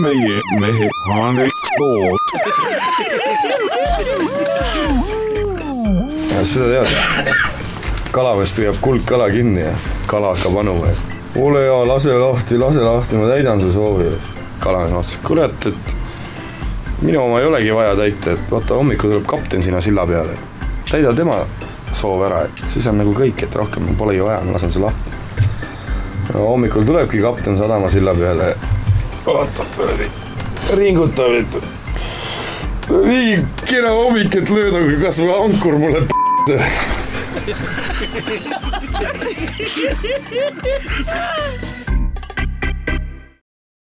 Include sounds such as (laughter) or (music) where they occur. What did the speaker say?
meie mehhaanikulood. seda tead, kalamees püüab kuldkala kinni ja kala hakkab anuma, et ole hea, lase lahti, lase lahti, ma täidan su soovi. kalamees vaatas, kurat, et minu oma ei olegi vaja täita, et vaata hommikul tuleb kapten sinna silla peale. täida tema soov ära, et siis on nagu kõik, et rohkem polegi vaja, ma lasen su lahti. hommikul tulebki kapten sadama silla peale, vaatab, ringutab, et nii kena hommik, et löödagu kasvõi ankur mulle p***e. (laughs)